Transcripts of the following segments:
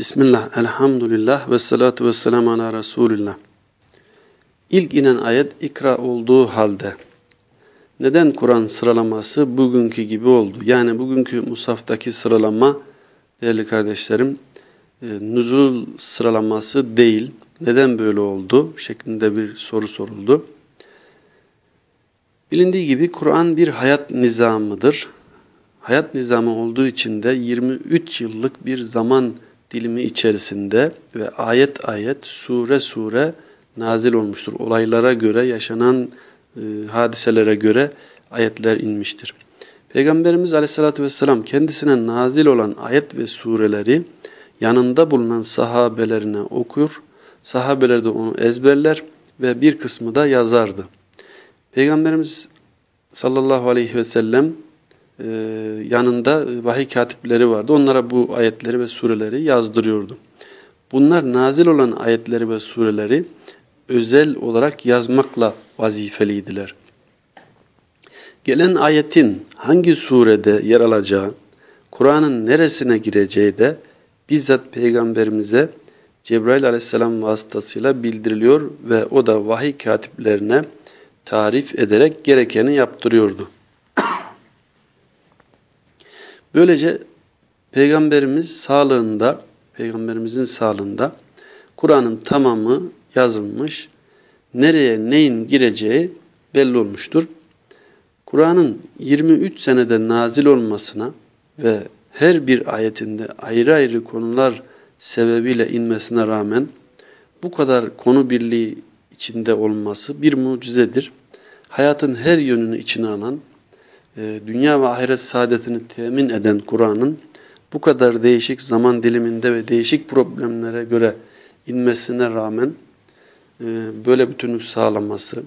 Bismillah, elhamdülillah ve salatu ve selamu ala Resulillah. İlk inen ayet ikra olduğu halde neden Kur'an sıralaması bugünkü gibi oldu? Yani bugünkü musaftaki sıralama değerli kardeşlerim e, nüzul sıralaması değil. Neden böyle oldu? şeklinde bir soru soruldu. Bilindiği gibi Kur'an bir hayat nizamıdır. Hayat nizamı olduğu için de 23 yıllık bir zaman dilimi içerisinde ve ayet ayet, sure sure nazil olmuştur. Olaylara göre, yaşanan e, hadiselere göre ayetler inmiştir. Peygamberimiz aleyhissalatü vesselam kendisine nazil olan ayet ve sureleri yanında bulunan sahabelerine okur, sahabeler de onu ezberler ve bir kısmı da yazardı. Peygamberimiz sallallahu aleyhi ve sellem e, yanında vahiy katipleri vardı. Onlara bu ayetleri ve sureleri yazdırıyordu. Bunlar nazil olan ayetleri ve sureleri özel olarak yazmakla vazifeliydiler. Gelen ayetin hangi surede yer alacağı, Kur'an'ın neresine gireceği de bizzat Peygamberimize Cebrail aleyhisselam vasıtasıyla bildiriliyor ve o da vahiy katiplerine tarif ederek gerekeni yaptırıyordu. Böylece Peygamberimiz sağlığında, Peygamberimizin sağlığında Kur'an'ın tamamı yazılmış, nereye neyin gireceği belli olmuştur. Kur'an'ın 23 senede nazil olmasına ve her bir ayetinde ayrı ayrı konular sebebiyle inmesine rağmen bu kadar konu birliği içinde olması bir mucizedir. Hayatın her yönünü içine alan, e, dünya ve ahiret saadetini temin eden Kur'an'ın bu kadar değişik zaman diliminde ve değişik problemlere göre inmesine rağmen e, böyle bütünlük sağlaması,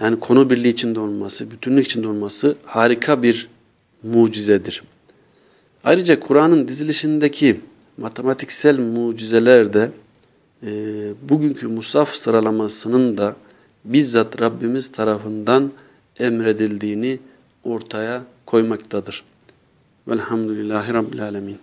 yani konu birliği içinde olması, bütünlük içinde olması harika bir mucizedir. Ayrıca Kur'an'ın dizilişindeki matematiksel mucizeler de e, bugünkü musaf sıralamasının da bizzat Rabbimiz tarafından emredildiğini ortaya koymaktadır. Velhamdülillahi Rabbil Alemin.